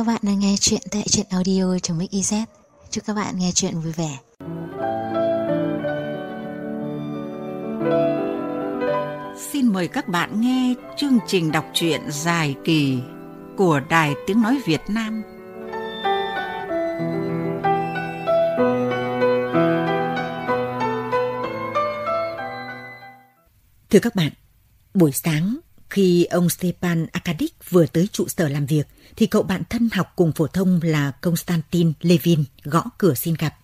Các bạn đang nghe chuyện tại truyện audio.mix.iz. Chúc các bạn nghe chuyện vui vẻ. Xin mời các bạn nghe chương trình đọc truyện dài kỳ của Đài Tiếng Nói Việt Nam. Thưa các bạn, buổi sáng khi ông Stepan Arkadyk vừa tới trụ sở làm việc, thì cậu bạn thân học cùng phổ thông là Konstantin Levin gõ cửa xin gặp.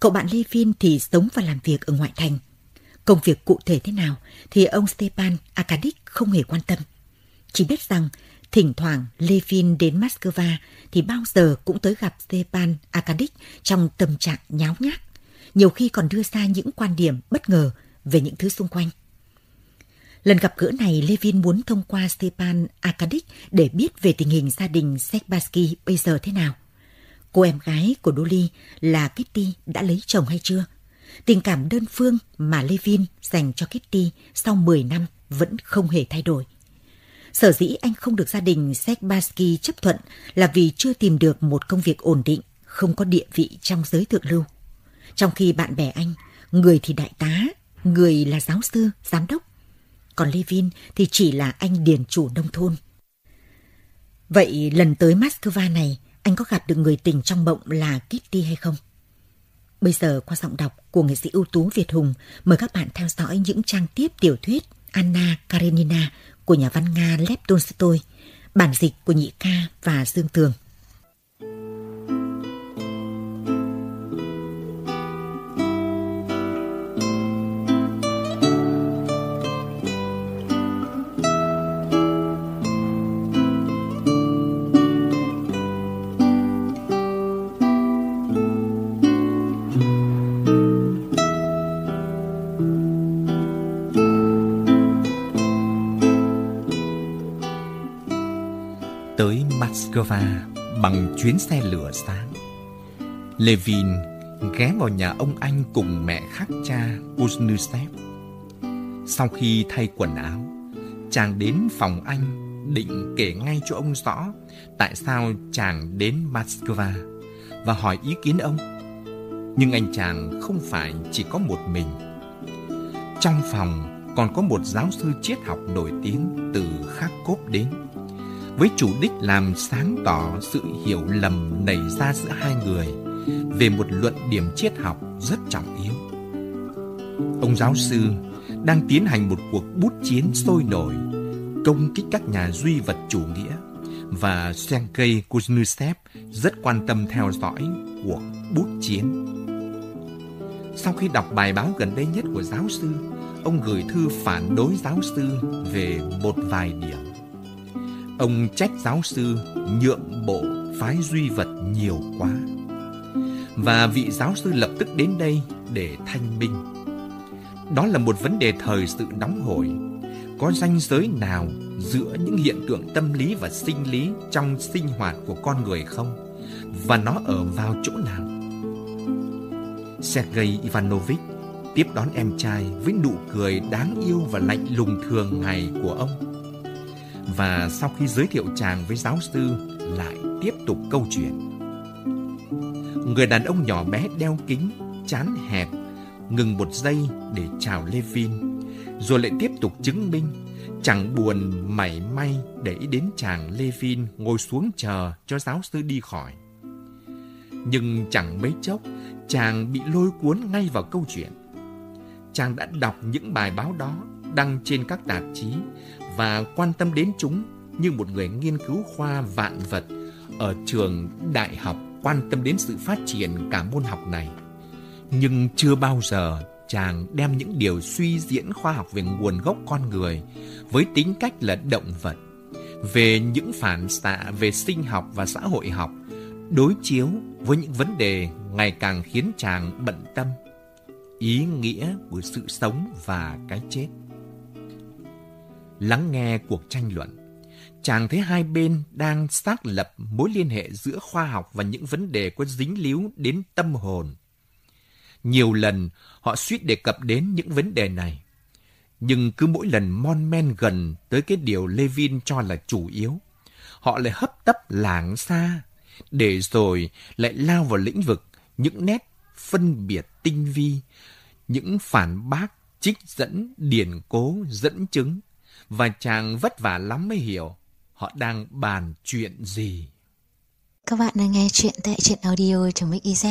Cậu bạn Levin thì sống và làm việc ở ngoại thành. Công việc cụ thể thế nào thì ông Stepan Arkadyk không hề quan tâm. Chỉ biết rằng thỉnh thoảng Levin đến Moscow thì bao giờ cũng tới gặp Stepan Arkadyk trong tâm trạng nháo nhác. Nhiều khi còn đưa ra những quan điểm bất ngờ về những thứ xung quanh. Lần gặp gỡ này, Levin muốn thông qua Stepan Arkadik để biết về tình hình gia đình Sekbaski bây giờ thế nào. Cô em gái của Dolly là Kitty đã lấy chồng hay chưa? Tình cảm đơn phương mà Levin dành cho Kitty sau 10 năm vẫn không hề thay đổi. Sở dĩ anh không được gia đình Sekbaski chấp thuận là vì chưa tìm được một công việc ổn định, không có địa vị trong giới thượng lưu. Trong khi bạn bè anh, người thì đại tá, người là giáo sư, giám đốc, còn Levin thì chỉ là anh điền chủ nông thôn. Vậy lần tới Moscow này, anh có gặp được người tình trong mộng là Kitty hay không? Bây giờ qua giọng đọc của nghệ sĩ ưu tú Việt Hùng, mời các bạn theo dõi những trang tiếp tiểu thuyết Anna Karenina của nhà văn Nga Lev Tolstoy, bản dịch của Nhị Ca và Dương Tường. Moscow bằng chuyến xe lửa sáng. Levin ghé vào nhà ông anh cùng mẹ khác cha Kuznusev. Sau khi thay quần áo, chàng đến phòng anh định kể ngay cho ông rõ tại sao chàng đến Moscow và hỏi ý kiến ông. Nhưng anh chàng không phải chỉ có một mình. Trong phòng còn có một giáo sư triết học nổi tiếng từ Kharkov đến với chủ đích làm sáng tỏ sự hiểu lầm nảy ra giữa hai người về một luận điểm triết học rất trọng yếu. Ông giáo sư đang tiến hành một cuộc bút chiến sôi nổi, công kích các nhà duy vật chủ nghĩa và Sergei Kuznetsov rất quan tâm theo dõi cuộc bút chiến. Sau khi đọc bài báo gần đây nhất của giáo sư, ông gửi thư phản đối giáo sư về một vài điểm. Ông trách giáo sư nhượng bộ phái duy vật nhiều quá. Và vị giáo sư lập tức đến đây để thanh minh. Đó là một vấn đề thời sự nóng hổi. Có ranh giới nào giữa những hiện tượng tâm lý và sinh lý trong sinh hoạt của con người không? Và nó ở vào chỗ nào? Sergei Ivanovich tiếp đón em trai với nụ cười đáng yêu và lạnh lùng thường ngày của ông và sau khi giới thiệu chàng với giáo sư lại tiếp tục câu chuyện. Người đàn ông nhỏ bé đeo kính, chán hẹp, ngừng một giây để chào Levin, rồi lại tiếp tục chứng minh chẳng buồn mảy may để ý đến chàng Levin ngồi xuống chờ cho giáo sư đi khỏi. Nhưng chẳng mấy chốc, chàng bị lôi cuốn ngay vào câu chuyện. Chàng đã đọc những bài báo đó đăng trên các tạp chí và quan tâm đến chúng như một người nghiên cứu khoa vạn vật ở trường đại học quan tâm đến sự phát triển cả môn học này. Nhưng chưa bao giờ chàng đem những điều suy diễn khoa học về nguồn gốc con người với tính cách là động vật, về những phản xạ về sinh học và xã hội học, đối chiếu với những vấn đề ngày càng khiến chàng bận tâm, ý nghĩa của sự sống và cái chết lắng nghe cuộc tranh luận. Chàng thấy hai bên đang xác lập mối liên hệ giữa khoa học và những vấn đề có dính líu đến tâm hồn. Nhiều lần họ suýt đề cập đến những vấn đề này. Nhưng cứ mỗi lần mon men gần tới cái điều Levin cho là chủ yếu, họ lại hấp tấp lảng xa, để rồi lại lao vào lĩnh vực những nét phân biệt tinh vi, những phản bác, trích dẫn, điển cố, dẫn chứng, và chàng vất vả lắm mới hiểu họ đang bàn chuyện gì. Các bạn đang nghe chuyện tại truyện audio trong Mix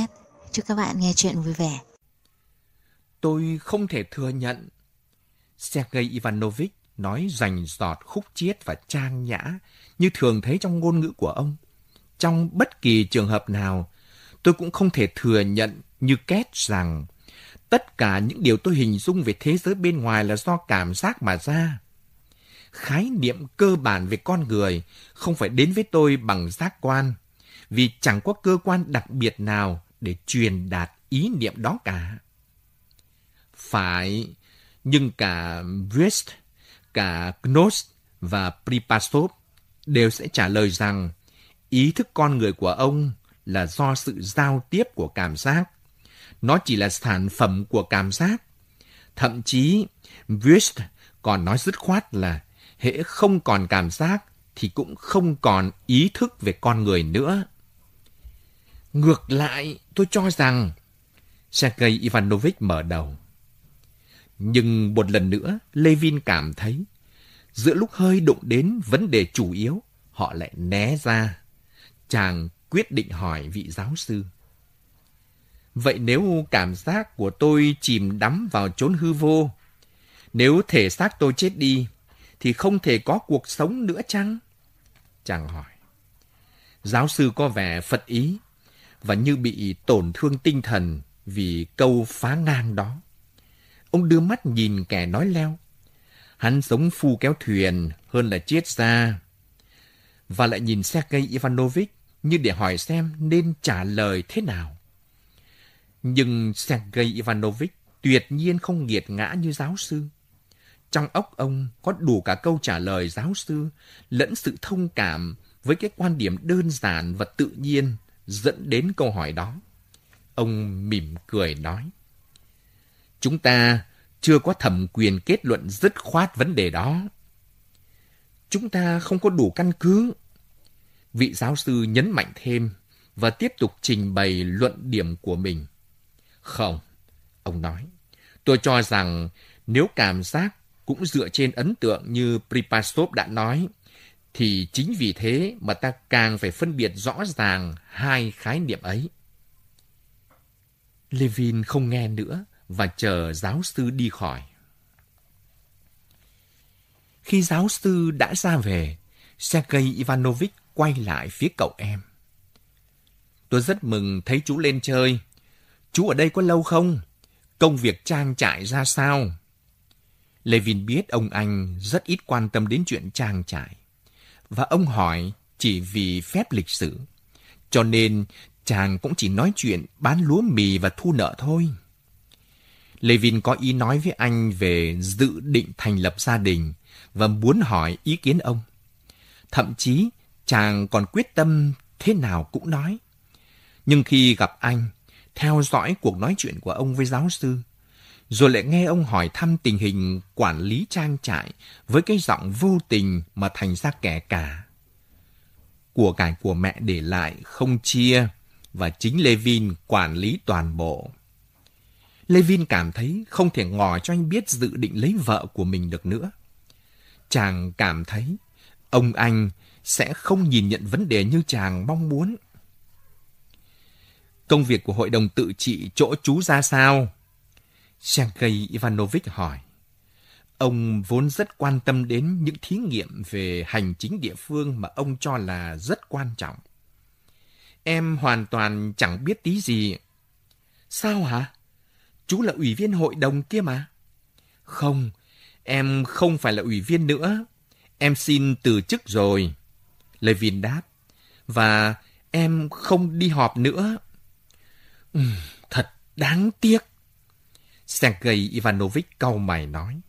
Chúc các bạn nghe chuyện vui vẻ. Tôi không thể thừa nhận. Sergei Ivanovich nói rành giọt khúc chiết và trang nhã như thường thấy trong ngôn ngữ của ông. Trong bất kỳ trường hợp nào, tôi cũng không thể thừa nhận như kết rằng tất cả những điều tôi hình dung về thế giới bên ngoài là do cảm giác mà ra. Khái niệm cơ bản về con người không phải đến với tôi bằng giác quan, vì chẳng có cơ quan đặc biệt nào để truyền đạt ý niệm đó cả. Phải, nhưng cả West, cả Gnost và Pripasov đều sẽ trả lời rằng ý thức con người của ông là do sự giao tiếp của cảm giác. Nó chỉ là sản phẩm của cảm giác. Thậm chí, West còn nói dứt khoát là hễ không còn cảm giác thì cũng không còn ý thức về con người nữa. Ngược lại, tôi cho rằng Sergei Ivanovich mở đầu. Nhưng một lần nữa, Levin cảm thấy giữa lúc hơi đụng đến vấn đề chủ yếu, họ lại né ra. Chàng quyết định hỏi vị giáo sư. Vậy nếu cảm giác của tôi chìm đắm vào chốn hư vô, nếu thể xác tôi chết đi, thì không thể có cuộc sống nữa chăng? Chàng hỏi. Giáo sư có vẻ phật ý và như bị tổn thương tinh thần vì câu phá ngang đó. Ông đưa mắt nhìn kẻ nói leo. Hắn sống phu kéo thuyền hơn là chết ra. Và lại nhìn Sergei Ivanovich như để hỏi xem nên trả lời thế nào. Nhưng Sergei Ivanovich tuyệt nhiên không nghiệt ngã như giáo sư. Trong óc ông có đủ cả câu trả lời giáo sư, lẫn sự thông cảm với cái quan điểm đơn giản và tự nhiên dẫn đến câu hỏi đó. Ông mỉm cười nói. Chúng ta chưa có thẩm quyền kết luận dứt khoát vấn đề đó. Chúng ta không có đủ căn cứ. Vị giáo sư nhấn mạnh thêm và tiếp tục trình bày luận điểm của mình. Không, ông nói, tôi cho rằng nếu cảm giác cũng dựa trên ấn tượng như Pripasov đã nói, thì chính vì thế mà ta càng phải phân biệt rõ ràng hai khái niệm ấy. Levin không nghe nữa và chờ giáo sư đi khỏi. Khi giáo sư đã ra về, Sergei Ivanovich quay lại phía cậu em. Tôi rất mừng thấy chú lên chơi. Chú ở đây có lâu không? Công việc trang trại ra sao? Levin biết ông anh rất ít quan tâm đến chuyện trang trải Và ông hỏi chỉ vì phép lịch sử. Cho nên chàng cũng chỉ nói chuyện bán lúa mì và thu nợ thôi. Levin có ý nói với anh về dự định thành lập gia đình và muốn hỏi ý kiến ông. Thậm chí chàng còn quyết tâm thế nào cũng nói. Nhưng khi gặp anh, theo dõi cuộc nói chuyện của ông với giáo sư, rồi lại nghe ông hỏi thăm tình hình quản lý trang trại với cái giọng vô tình mà thành ra kẻ cả. Của cải của mẹ để lại không chia và chính Levin quản lý toàn bộ. Levin cảm thấy không thể ngỏ cho anh biết dự định lấy vợ của mình được nữa. Chàng cảm thấy ông anh sẽ không nhìn nhận vấn đề như chàng mong muốn. Công việc của hội đồng tự trị chỗ chú ra sao? Sergei Ivanovich hỏi. Ông vốn rất quan tâm đến những thí nghiệm về hành chính địa phương mà ông cho là rất quan trọng. Em hoàn toàn chẳng biết tí gì. Sao hả? Chú là ủy viên hội đồng kia mà. Không, em không phải là ủy viên nữa. Em xin từ chức rồi. Levin đáp. Và em không đi họp nữa. Ừ, thật đáng tiếc. Sergei Ivanovich cau mày nói.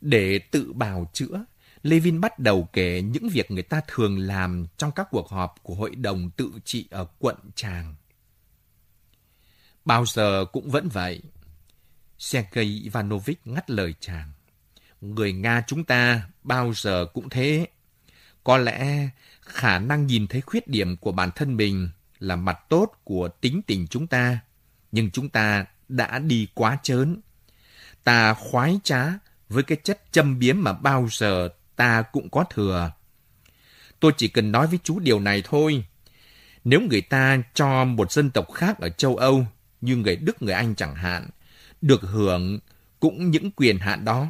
Để tự bào chữa, Levin bắt đầu kể những việc người ta thường làm trong các cuộc họp của hội đồng tự trị ở quận Tràng. Bao giờ cũng vẫn vậy. Sergei Ivanovich ngắt lời chàng. Người Nga chúng ta bao giờ cũng thế. Có lẽ khả năng nhìn thấy khuyết điểm của bản thân mình là mặt tốt của tính tình chúng ta, nhưng chúng ta đã đi quá chớn. Ta khoái trá với cái chất châm biếm mà bao giờ ta cũng có thừa. Tôi chỉ cần nói với chú điều này thôi. Nếu người ta cho một dân tộc khác ở châu Âu, như người Đức, người Anh chẳng hạn, được hưởng cũng những quyền hạn đó,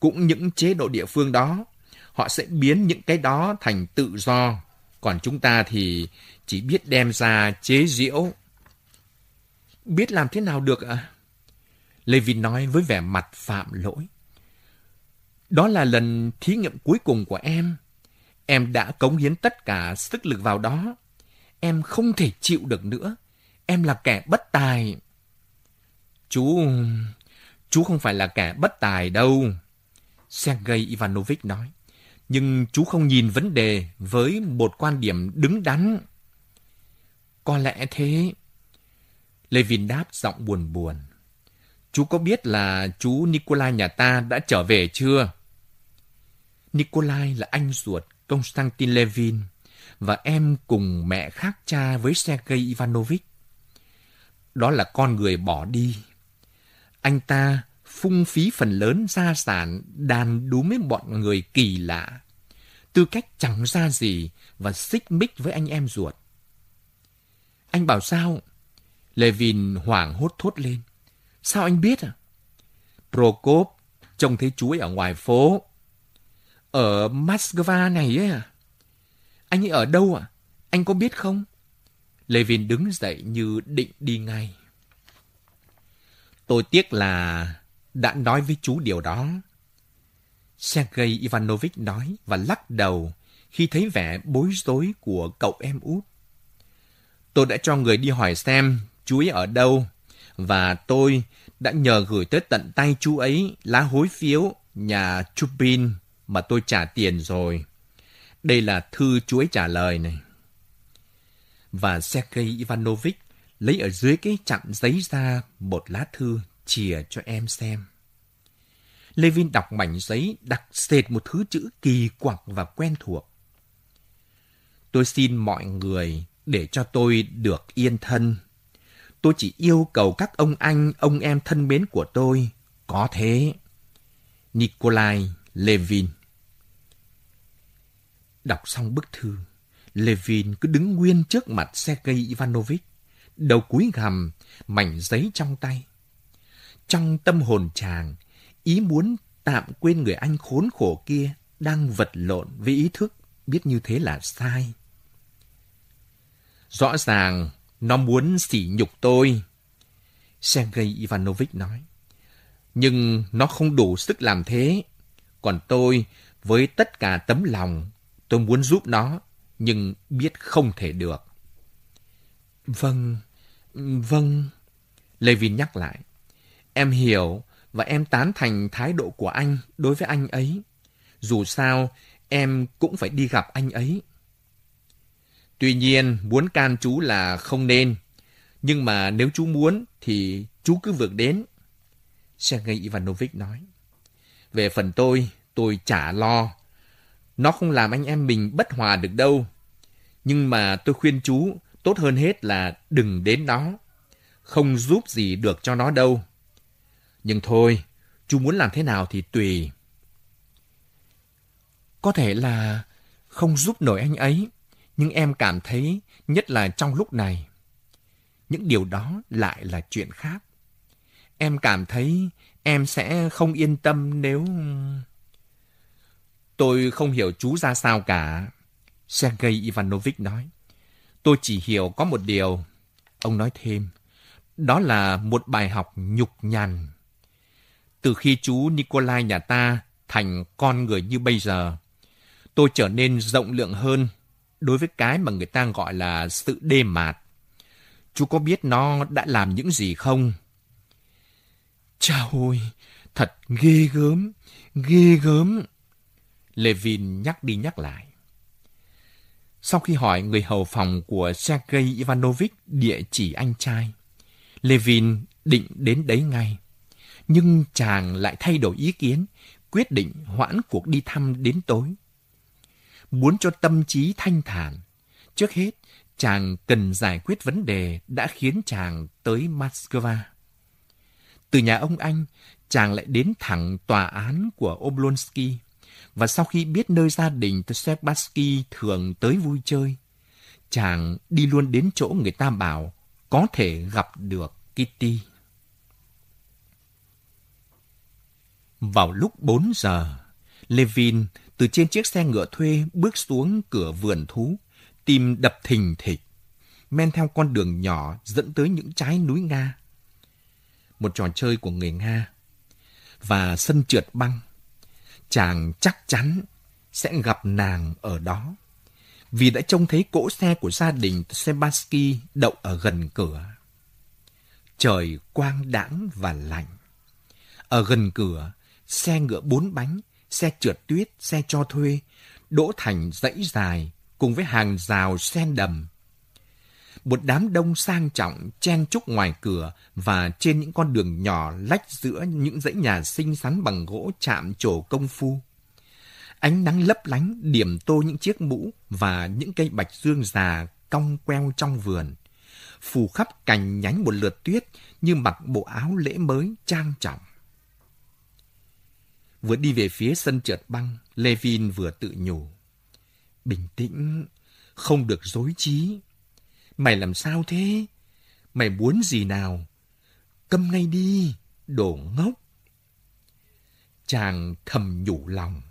cũng những chế độ địa phương đó, họ sẽ biến những cái đó thành tự do. Còn chúng ta thì chỉ biết đem ra chế giễu. Biết làm thế nào được ạ? À? Levin nói với vẻ mặt phạm lỗi. Đó là lần thí nghiệm cuối cùng của em. Em đã cống hiến tất cả sức lực vào đó. Em không thể chịu được nữa. Em là kẻ bất tài. Chú... Chú không phải là kẻ bất tài đâu. Sergei Ivanovich nói. Nhưng chú không nhìn vấn đề với một quan điểm đứng đắn. Có lẽ thế. Levin đáp giọng buồn buồn. Chú có biết là chú Nikolai nhà ta đã trở về chưa? Nikolai là anh ruột Konstantin Levin và em cùng mẹ khác cha với Sergei Ivanovich. Đó là con người bỏ đi. Anh ta phung phí phần lớn gia sản đàn đúm với bọn người kỳ lạ. Tư cách chẳng ra gì và xích mích với anh em ruột. Anh bảo sao? Levin hoảng hốt thốt lên. Sao anh biết à? Prokop, trông thấy chú ấy ở ngoài phố. Ở Moscow này ấy à? Anh ấy ở đâu à? Anh có biết không? Levin đứng dậy như định đi ngay. Tôi tiếc là đã nói với chú điều đó. Sergei Ivanovich nói và lắc đầu khi thấy vẻ bối rối của cậu em út. Tôi đã cho người đi hỏi xem chú ấy ở đâu và tôi đã nhờ gửi tới tận tay chú ấy lá hối phiếu nhà Chupin mà tôi trả tiền rồi. Đây là thư chú ấy trả lời này. Và Sergei Ivanovich lấy ở dưới cái chặn giấy ra một lá thư chìa cho em xem. Levin đọc mảnh giấy đặc sệt một thứ chữ kỳ quặc và quen thuộc. Tôi xin mọi người để cho tôi được yên thân. Tôi chỉ yêu cầu các ông anh, ông em thân mến của tôi. Có thế. Nikolai Levin Đọc xong bức thư, Levin cứ đứng nguyên trước mặt Sergei Ivanovich, đầu cúi gằm, mảnh giấy trong tay. Trong tâm hồn chàng, ý muốn tạm quên người anh khốn khổ kia đang vật lộn với ý thức biết như thế là sai. Rõ ràng nó muốn sỉ nhục tôi. Sergei Ivanovich nói. Nhưng nó không đủ sức làm thế. Còn tôi, với tất cả tấm lòng, tôi muốn giúp nó, nhưng biết không thể được. Vâng, vâng. Levin nhắc lại. Em hiểu và em tán thành thái độ của anh đối với anh ấy. Dù sao, em cũng phải đi gặp anh ấy. Tuy nhiên, muốn can chú là không nên. Nhưng mà nếu chú muốn thì chú cứ vượt đến. Sergei Ivanovich nói. Về phần tôi, tôi chả lo. Nó không làm anh em mình bất hòa được đâu. Nhưng mà tôi khuyên chú tốt hơn hết là đừng đến đó. Không giúp gì được cho nó đâu. Nhưng thôi, chú muốn làm thế nào thì tùy. Có thể là không giúp nổi anh ấy, nhưng em cảm thấy nhất là trong lúc này. Những điều đó lại là chuyện khác. Em cảm thấy em sẽ không yên tâm nếu... Tôi không hiểu chú ra sao cả. Sergei Ivanovich nói. Tôi chỉ hiểu có một điều. Ông nói thêm. Đó là một bài học nhục nhằn. Từ khi chú Nikolai nhà ta thành con người như bây giờ, tôi trở nên rộng lượng hơn đối với cái mà người ta gọi là sự đê mạt. Chú có biết nó đã làm những gì không? Chào ôi, thật ghê gớm, ghê gớm. Levin nhắc đi nhắc lại. Sau khi hỏi người hầu phòng của Sergei Ivanovich địa chỉ anh trai, Levin định đến đấy ngay. Nhưng chàng lại thay đổi ý kiến, quyết định hoãn cuộc đi thăm đến tối muốn cho tâm trí thanh thản. Trước hết, chàng cần giải quyết vấn đề đã khiến chàng tới Moscow. Từ nhà ông anh, chàng lại đến thẳng tòa án của Oblonsky. Và sau khi biết nơi gia đình Tsebatsky thường tới vui chơi, chàng đi luôn đến chỗ người ta bảo có thể gặp được Kitty. Vào lúc 4 giờ, Levin từ trên chiếc xe ngựa thuê bước xuống cửa vườn thú, tim đập thình thịch, men theo con đường nhỏ dẫn tới những trái núi Nga. Một trò chơi của người Nga và sân trượt băng. Chàng chắc chắn sẽ gặp nàng ở đó vì đã trông thấy cỗ xe của gia đình Sebaski đậu ở gần cửa. Trời quang đãng và lạnh. Ở gần cửa, xe ngựa bốn bánh, xe trượt tuyết, xe cho thuê, đỗ thành dãy dài cùng với hàng rào sen đầm. Một đám đông sang trọng chen chúc ngoài cửa và trên những con đường nhỏ lách giữa những dãy nhà xinh xắn bằng gỗ chạm trổ công phu. Ánh nắng lấp lánh điểm tô những chiếc mũ và những cây bạch dương già cong queo trong vườn. Phủ khắp cành nhánh một lượt tuyết như mặc bộ áo lễ mới trang trọng. Vừa đi về phía sân trượt băng, Levin vừa tự nhủ. Bình tĩnh, không được dối trí. Mày làm sao thế? Mày muốn gì nào? Câm ngay đi, đồ ngốc. Chàng thầm nhủ lòng.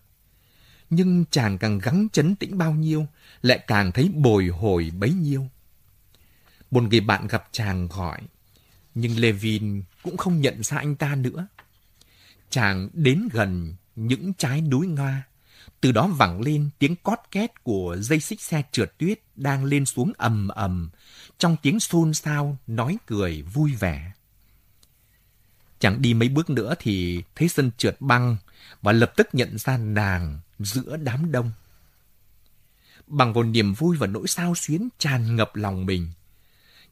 Nhưng chàng càng gắng chấn tĩnh bao nhiêu, lại càng thấy bồi hồi bấy nhiêu. Một người bạn gặp chàng gọi, nhưng Levin cũng không nhận ra anh ta nữa. Chàng đến gần những trái núi Nga, từ đó vẳng lên tiếng cót két của dây xích xe trượt tuyết đang lên xuống ầm ầm, trong tiếng xôn xao, nói cười vui vẻ. Chẳng đi mấy bước nữa thì thấy sân trượt băng và lập tức nhận ra nàng giữa đám đông. Bằng vào niềm vui và nỗi sao xuyến tràn ngập lòng mình.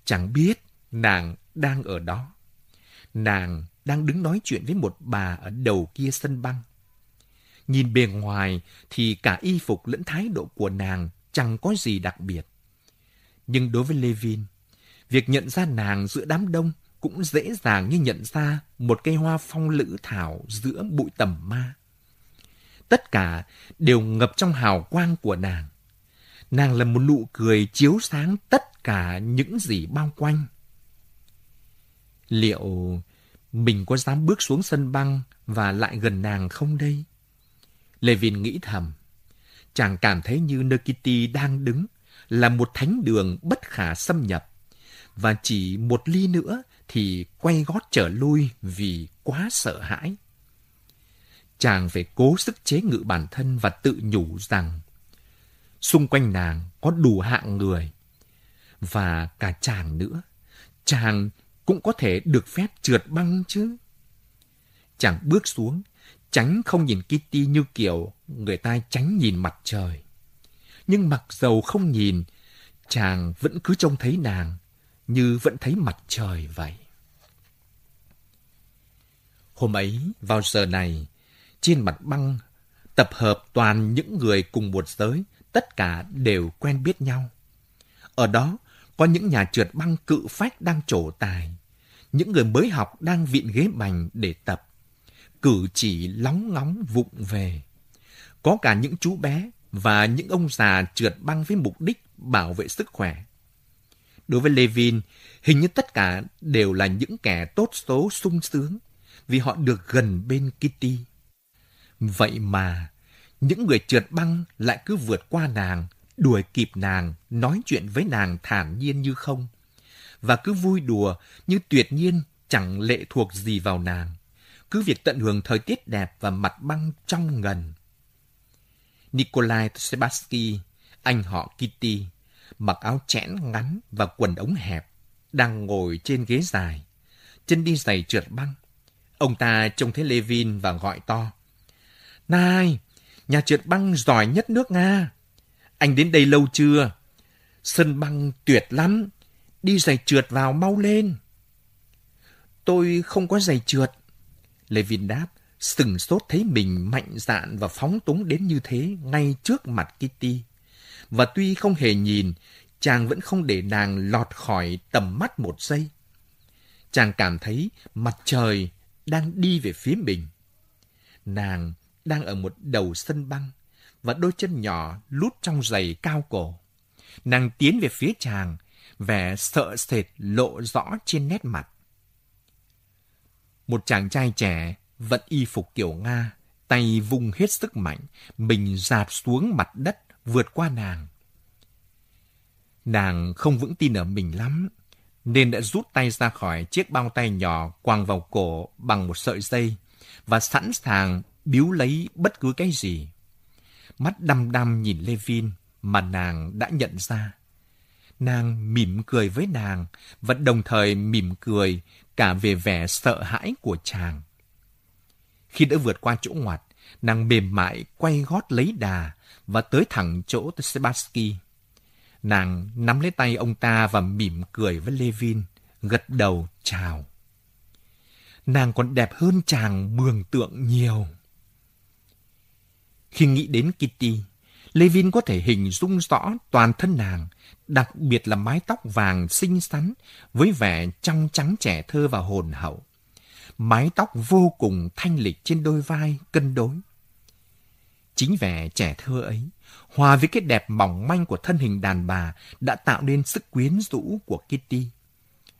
Chẳng biết nàng đang ở đó. Nàng đang đứng nói chuyện với một bà ở đầu kia sân băng. Nhìn bề ngoài thì cả y phục lẫn thái độ của nàng chẳng có gì đặc biệt. Nhưng đối với Levin, việc nhận ra nàng giữa đám đông cũng dễ dàng như nhận ra một cây hoa phong lữ thảo giữa bụi tầm ma. Tất cả đều ngập trong hào quang của nàng. Nàng là một nụ cười chiếu sáng tất cả những gì bao quanh. Liệu mình có dám bước xuống sân băng và lại gần nàng không đây? Levin nghĩ thầm. Chàng cảm thấy như nơi Kitty đang đứng là một thánh đường bất khả xâm nhập. Và chỉ một ly nữa thì quay gót trở lui vì quá sợ hãi. Chàng phải cố sức chế ngự bản thân và tự nhủ rằng xung quanh nàng có đủ hạng người. Và cả chàng nữa, chàng cũng có thể được phép trượt băng chứ. Chàng bước xuống, tránh không nhìn Kitty như kiểu người ta tránh nhìn mặt trời. Nhưng mặc dầu không nhìn, chàng vẫn cứ trông thấy nàng như vẫn thấy mặt trời vậy. Hôm ấy, vào giờ này, trên mặt băng tập hợp toàn những người cùng một giới, tất cả đều quen biết nhau. Ở đó có những nhà trượt băng cự phách đang trổ tài, những người mới học đang vịn ghế bành để tập, cử chỉ lóng ngóng vụng về. Có cả những chú bé và những ông già trượt băng với mục đích bảo vệ sức khỏe. Đối với Levin, hình như tất cả đều là những kẻ tốt số sung sướng vì họ được gần bên Kitty. Vậy mà, những người trượt băng lại cứ vượt qua nàng, đuổi kịp nàng, nói chuyện với nàng thản nhiên như không. Và cứ vui đùa như tuyệt nhiên chẳng lệ thuộc gì vào nàng. Cứ việc tận hưởng thời tiết đẹp và mặt băng trong ngần. Nikolai Sebasky, anh họ Kitty, mặc áo chẽn ngắn và quần ống hẹp, đang ngồi trên ghế dài, chân đi giày trượt băng. Ông ta trông thấy Levin và gọi to. Này, nhà trượt băng giỏi nhất nước Nga. Anh đến đây lâu chưa? Sân băng tuyệt lắm. Đi giày trượt vào mau lên. Tôi không có giày trượt. Levin đáp, sừng sốt thấy mình mạnh dạn và phóng túng đến như thế ngay trước mặt Kitty. Và tuy không hề nhìn, chàng vẫn không để nàng lọt khỏi tầm mắt một giây. Chàng cảm thấy mặt trời đang đi về phía mình. Nàng đang ở một đầu sân băng và đôi chân nhỏ lút trong giày cao cổ. Nàng tiến về phía chàng, vẻ sợ sệt lộ rõ trên nét mặt. Một chàng trai trẻ vận y phục kiểu Nga, tay vung hết sức mạnh, mình dạp xuống mặt đất vượt qua nàng. Nàng không vững tin ở mình lắm, nên đã rút tay ra khỏi chiếc bao tay nhỏ quàng vào cổ bằng một sợi dây và sẵn sàng biếu lấy bất cứ cái gì. Mắt đăm đăm nhìn Levin mà nàng đã nhận ra. Nàng mỉm cười với nàng và đồng thời mỉm cười cả về vẻ sợ hãi của chàng. Khi đã vượt qua chỗ ngoặt, nàng mềm mại quay gót lấy đà và tới thẳng chỗ Sebaski. Nàng nắm lấy tay ông ta và mỉm cười với Levin, gật đầu chào. Nàng còn đẹp hơn chàng mường tượng nhiều. Khi nghĩ đến Kitty, Levin có thể hình dung rõ toàn thân nàng, đặc biệt là mái tóc vàng xinh xắn với vẻ trong trắng trẻ thơ và hồn hậu. Mái tóc vô cùng thanh lịch trên đôi vai cân đối. Chính vẻ trẻ thơ ấy, hòa với cái đẹp mỏng manh của thân hình đàn bà đã tạo nên sức quyến rũ của Kitty.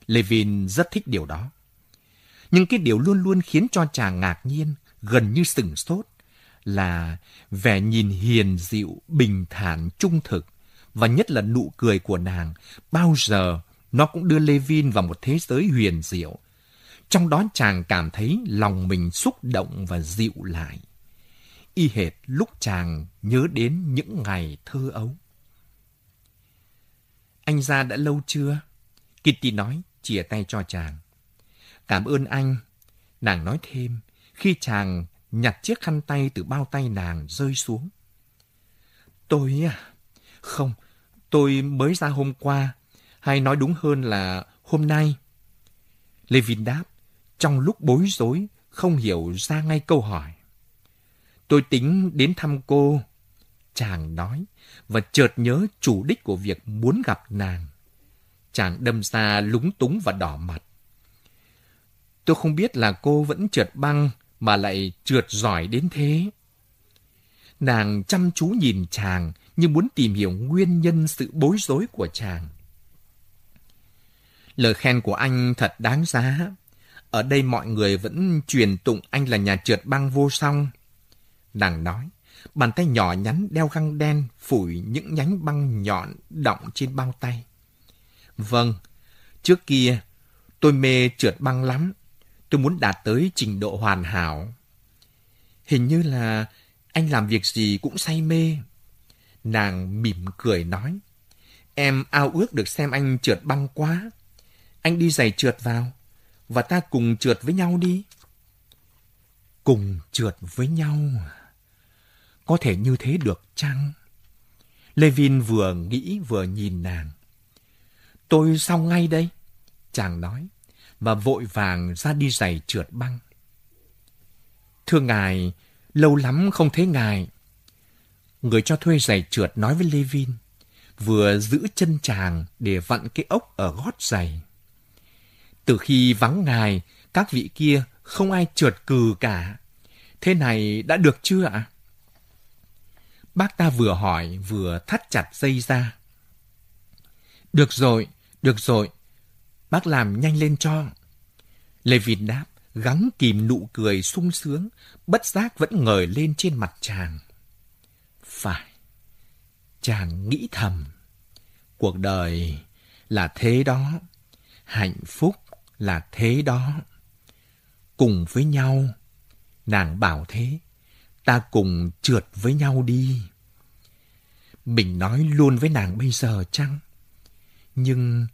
Levin rất thích điều đó. Nhưng cái điều luôn luôn khiến cho chàng ngạc nhiên, gần như sừng sốt, là vẻ nhìn hiền dịu, bình thản, trung thực và nhất là nụ cười của nàng bao giờ nó cũng đưa Levin vào một thế giới huyền diệu. Trong đó chàng cảm thấy lòng mình xúc động và dịu lại. Y hệt lúc chàng nhớ đến những ngày thơ ấu. Anh ra đã lâu chưa? Kitty nói, chìa tay cho chàng. Cảm ơn anh. Nàng nói thêm, khi chàng nhặt chiếc khăn tay từ bao tay nàng rơi xuống. Tôi à? Không, tôi mới ra hôm qua, hay nói đúng hơn là hôm nay. Lê đáp, trong lúc bối rối, không hiểu ra ngay câu hỏi. Tôi tính đến thăm cô, chàng nói, và chợt nhớ chủ đích của việc muốn gặp nàng. Chàng đâm ra lúng túng và đỏ mặt. Tôi không biết là cô vẫn trượt băng mà lại trượt giỏi đến thế. Nàng chăm chú nhìn chàng như muốn tìm hiểu nguyên nhân sự bối rối của chàng. Lời khen của anh thật đáng giá. Ở đây mọi người vẫn truyền tụng anh là nhà trượt băng vô song. Nàng nói, bàn tay nhỏ nhắn đeo găng đen phủi những nhánh băng nhọn đọng trên bao tay. Vâng, trước kia tôi mê trượt băng lắm. Tôi muốn đạt tới trình độ hoàn hảo. Hình như là anh làm việc gì cũng say mê. Nàng mỉm cười nói. Em ao ước được xem anh trượt băng quá. Anh đi giày trượt vào, và ta cùng trượt với nhau đi. Cùng trượt với nhau à? Có thể như thế được chăng? Levin vừa nghĩ vừa nhìn nàng. Tôi xong ngay đây, chàng nói và vội vàng ra đi giày trượt băng. Thưa ngài, lâu lắm không thấy ngài. Người cho thuê giày trượt nói với Levin, vừa giữ chân chàng để vặn cái ốc ở gót giày. Từ khi vắng ngài, các vị kia không ai trượt cừ cả. Thế này đã được chưa ạ? Bác ta vừa hỏi vừa thắt chặt dây ra. Được rồi, được rồi, Bác làm nhanh lên cho. Lê việt đáp, gắng kìm nụ cười sung sướng, bất giác vẫn ngời lên trên mặt chàng. Phải, chàng nghĩ thầm, cuộc đời là thế đó, hạnh phúc là thế đó. Cùng với nhau, nàng bảo thế, ta cùng trượt với nhau đi. Mình nói luôn với nàng bây giờ chăng? Nhưng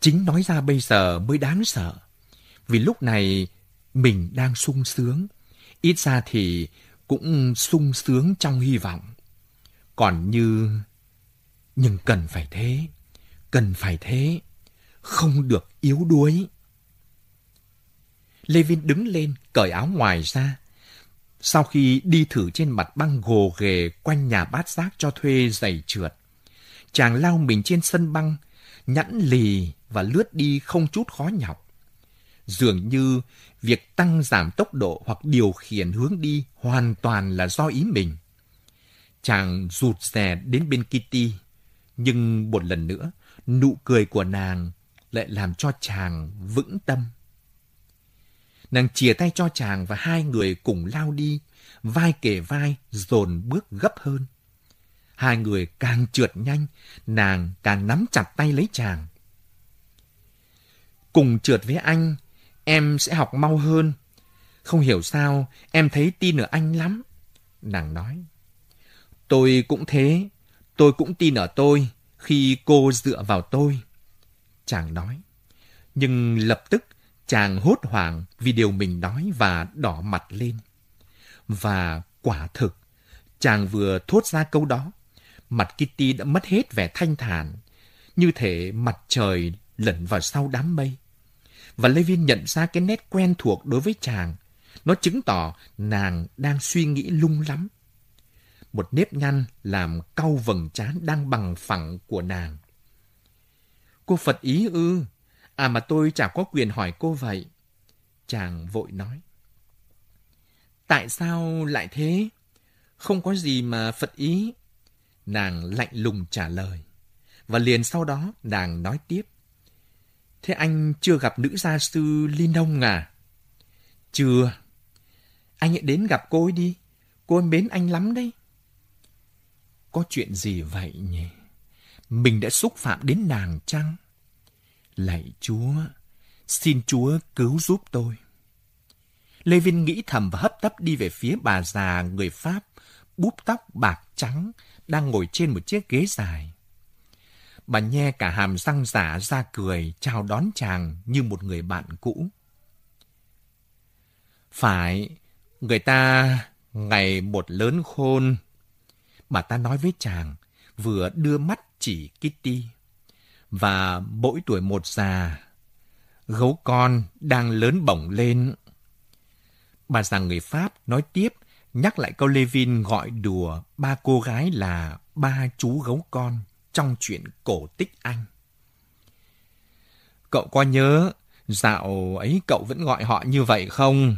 Chính nói ra bây giờ mới đáng sợ. Vì lúc này mình đang sung sướng. Ít ra thì cũng sung sướng trong hy vọng. Còn như... Nhưng cần phải thế. Cần phải thế. Không được yếu đuối. levin đứng lên, cởi áo ngoài ra. Sau khi đi thử trên mặt băng gồ ghề quanh nhà bát giác cho thuê giày trượt, chàng lao mình trên sân băng, nhẵn lì và lướt đi không chút khó nhọc. Dường như việc tăng giảm tốc độ hoặc điều khiển hướng đi hoàn toàn là do ý mình. Chàng rụt rè đến bên Kitty, nhưng một lần nữa, nụ cười của nàng lại làm cho chàng vững tâm. Nàng chìa tay cho chàng và hai người cùng lao đi, vai kề vai, dồn bước gấp hơn. Hai người càng trượt nhanh, nàng càng nắm chặt tay lấy chàng. Cùng trượt với anh, em sẽ học mau hơn. Không hiểu sao, em thấy tin ở anh lắm. Nàng nói. Tôi cũng thế, tôi cũng tin ở tôi khi cô dựa vào tôi. Chàng nói. Nhưng lập tức chàng hốt hoảng vì điều mình nói và đỏ mặt lên. Và quả thực, chàng vừa thốt ra câu đó, mặt Kitty đã mất hết vẻ thanh thản, như thể mặt trời lẩn vào sau đám mây. Và Lê Viên nhận ra cái nét quen thuộc đối với chàng. Nó chứng tỏ nàng đang suy nghĩ lung lắm. Một nếp nhăn làm cau vầng trán đang bằng phẳng của nàng. Cô Phật ý ư? À mà tôi chẳng có quyền hỏi cô vậy. Chàng vội nói. Tại sao lại thế? Không có gì mà Phật ý. Nàng lạnh lùng trả lời. Và liền sau đó nàng nói tiếp. Thế anh chưa gặp nữ gia sư Linh Đông à? Chưa. Anh hãy đến gặp cô ấy đi. Cô ấy mến anh lắm đấy. Có chuyện gì vậy nhỉ? Mình đã xúc phạm đến nàng chăng? Lạy Chúa, xin Chúa cứu giúp tôi. Lê Vinh nghĩ thầm và hấp tấp đi về phía bà già người Pháp, búp tóc bạc trắng, đang ngồi trên một chiếc ghế dài. Bà nhe cả hàm răng giả ra cười, chào đón chàng như một người bạn cũ. Phải, người ta ngày một lớn khôn. Bà ta nói với chàng, vừa đưa mắt chỉ Kitty và mỗi tuổi một già, gấu con đang lớn bổng lên. Bà già người Pháp nói tiếp, nhắc lại câu Levin gọi đùa ba cô gái là ba chú gấu con trong chuyện cổ tích Anh. Cậu có nhớ dạo ấy cậu vẫn gọi họ như vậy không?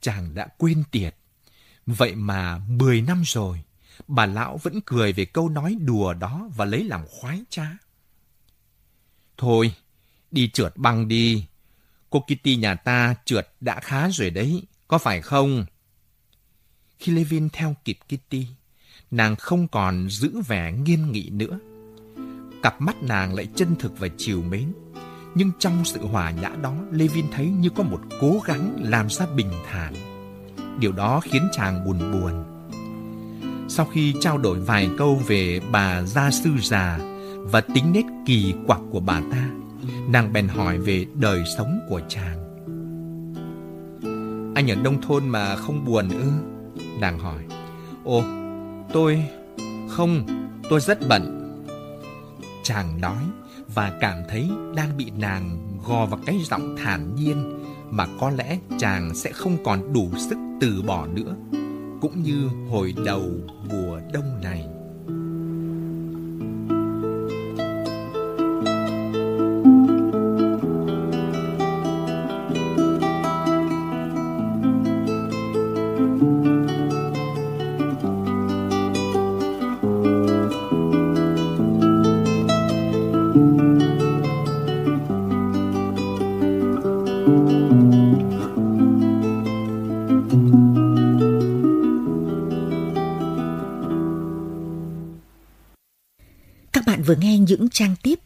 Chàng đã quên tiệt. Vậy mà 10 năm rồi, bà lão vẫn cười về câu nói đùa đó và lấy làm khoái trá. Thôi, đi trượt băng đi. Cô Kitty nhà ta trượt đã khá rồi đấy, có phải không? Khi Levin theo kịp Kitty, nàng không còn giữ vẻ nghiêm nghị nữa. Cặp mắt nàng lại chân thực và chiều mến. Nhưng trong sự hòa nhã đó, Levin thấy như có một cố gắng làm ra bình thản. Điều đó khiến chàng buồn buồn. Sau khi trao đổi vài câu về bà gia sư già và tính nết kỳ quặc của bà ta, nàng bèn hỏi về đời sống của chàng. Anh ở nông thôn mà không buồn ư? Nàng hỏi. Ồ, tôi... Không, tôi rất bận. Chàng nói và cảm thấy đang bị nàng gò vào cái giọng thản nhiên mà có lẽ chàng sẽ không còn đủ sức từ bỏ nữa, cũng như hồi đầu mùa đông này.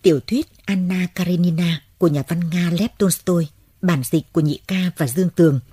Tiểu thuyết Anna Karenina của nhà văn Nga Lev Tolstoy, bản dịch của Nhị Ca và Dương Tường –